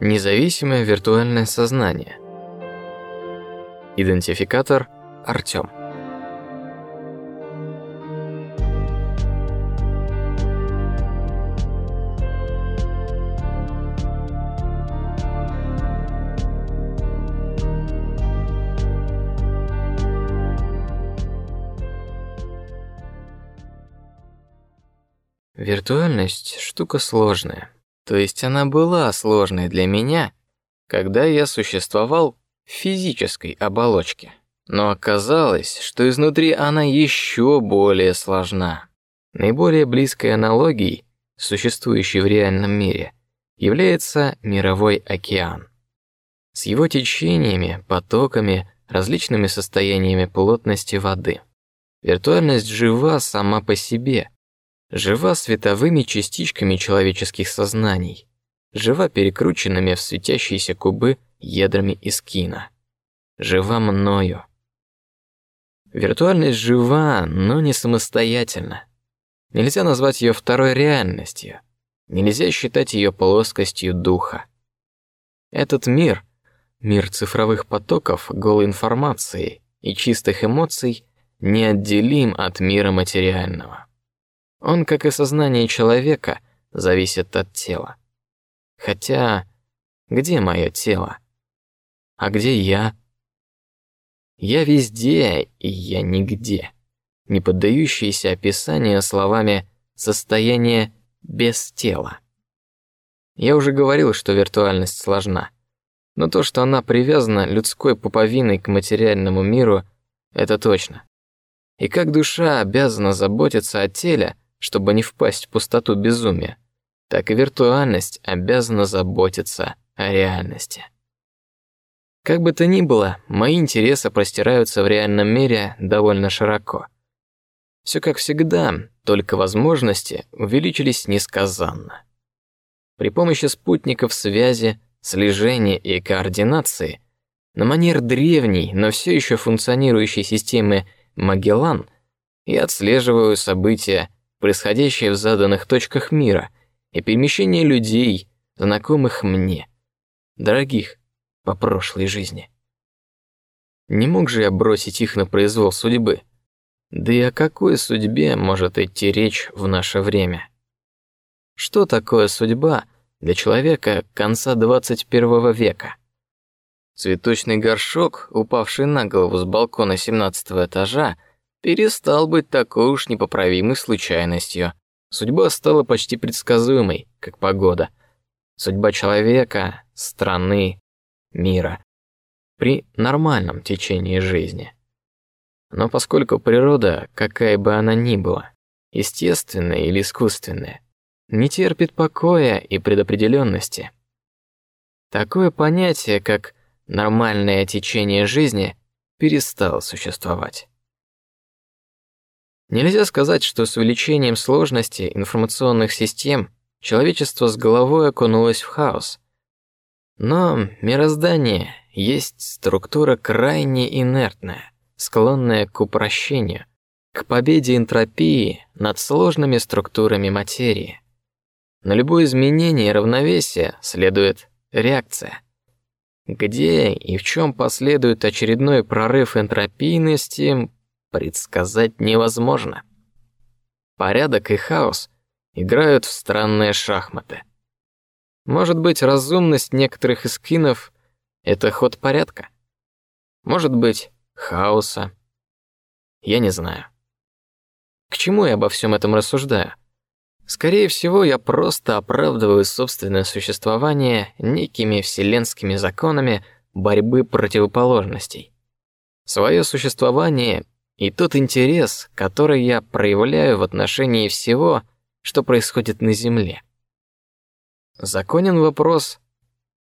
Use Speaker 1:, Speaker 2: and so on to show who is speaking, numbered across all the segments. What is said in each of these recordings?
Speaker 1: Независимое виртуальное сознание. Идентификатор Артем. Виртуальность штука сложная. То есть она была сложной для меня, когда я существовал в физической оболочке. Но оказалось, что изнутри она еще более сложна. Наиболее близкой аналогией, существующей в реальном мире, является мировой океан. С его течениями, потоками, различными состояниями плотности воды. Виртуальность жива сама по себе, жива световыми частичками человеческих сознаний, жива перекрученными в светящиеся кубы ядрами искина, жива мною. Виртуальность жива, но не самостоятельно. Нельзя назвать ее второй реальностью, нельзя считать ее плоскостью духа. Этот мир, мир цифровых потоков, голой информации и чистых эмоций, неотделим от мира материального. Он, как и сознание человека, зависит от тела. Хотя, где мое тело? А где я? Я везде, и я нигде. Не поддающиеся описанию словами состояние без тела. Я уже говорил, что виртуальность сложна, но то, что она привязана людской пуповиной к материальному миру, это точно. И как душа обязана заботиться о теле, чтобы не впасть в пустоту безумия, так и виртуальность обязана заботиться о реальности. Как бы то ни было, мои интересы простираются в реальном мире довольно широко. Все как всегда, только возможности увеличились несказанно. При помощи спутников связи, слежения и координации на манер древней, но все еще функционирующей системы Магеллан я отслеживаю события происходящее в заданных точках мира, и перемещение людей, знакомых мне, дорогих по прошлой жизни. Не мог же я бросить их на произвол судьбы. Да и о какой судьбе может идти речь в наше время? Что такое судьба для человека конца 21 века? Цветочный горшок, упавший на голову с балкона 17 этажа, перестал быть такой уж непоправимой случайностью. Судьба стала почти предсказуемой, как погода. Судьба человека, страны, мира при нормальном течении жизни. Но поскольку природа, какая бы она ни была, естественная или искусственная, не терпит покоя и предопределенности, такое понятие, как нормальное течение жизни, перестало существовать. Nельзя сказать, что с увеличением сложности информационных систем человечество с головой окунулось в хаос. Но мироздание есть структура крайне инертная, склонная к упрощению, к победе энтропии над сложными структурами материи. На любое изменение равновесия следует реакция. Где и в чем последует очередной прорыв энтропийности, предсказать невозможно. Порядок и хаос играют в странные шахматы. Может быть, разумность некоторых эскинов — это ход порядка. Может быть, хаоса. Я не знаю. К чему я обо всем этом рассуждаю? Скорее всего, я просто оправдываю собственное существование некими вселенскими законами борьбы противоположностей. Свое существование и тот интерес, который я проявляю в отношении всего, что происходит на Земле. Законен вопрос,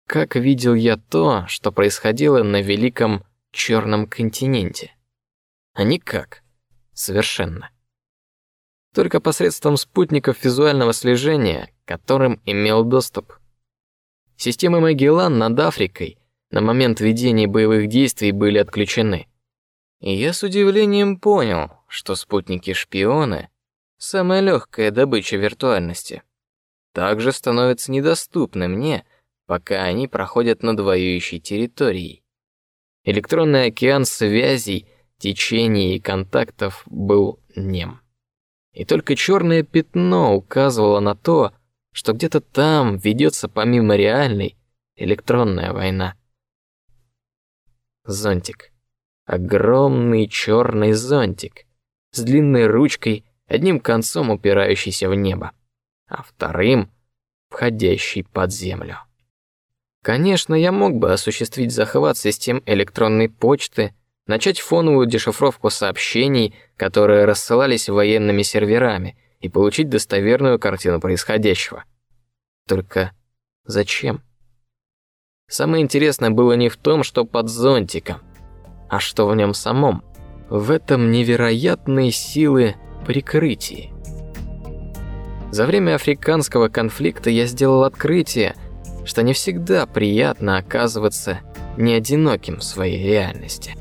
Speaker 1: как видел я то, что происходило на великом черном континенте, а никак, совершенно. Только посредством спутников визуального слежения, которым имел доступ. Системы Магеллан над Африкой на момент ведения боевых действий были отключены. Я с удивлением понял, что спутники-шпионы — самая легкая добыча виртуальности. Также становятся недоступны мне пока они проходят над воюющей территорией. Электронный океан связей, течений и контактов был нем. И только черное пятно указывало на то, что где-то там ведется помимо реальной электронная война. Зонтик. Огромный черный зонтик с длинной ручкой, одним концом упирающийся в небо, а вторым входящий под землю. Конечно, я мог бы осуществить захват систем электронной почты, начать фоновую дешифровку сообщений, которые рассылались военными серверами, и получить достоверную картину происходящего. Только зачем? Самое интересное было не в том, что под зонтиком, а что в нем самом. В этом невероятные силы прикрытия. За время африканского конфликта я сделал открытие, что не всегда приятно оказываться не одиноким в своей реальности.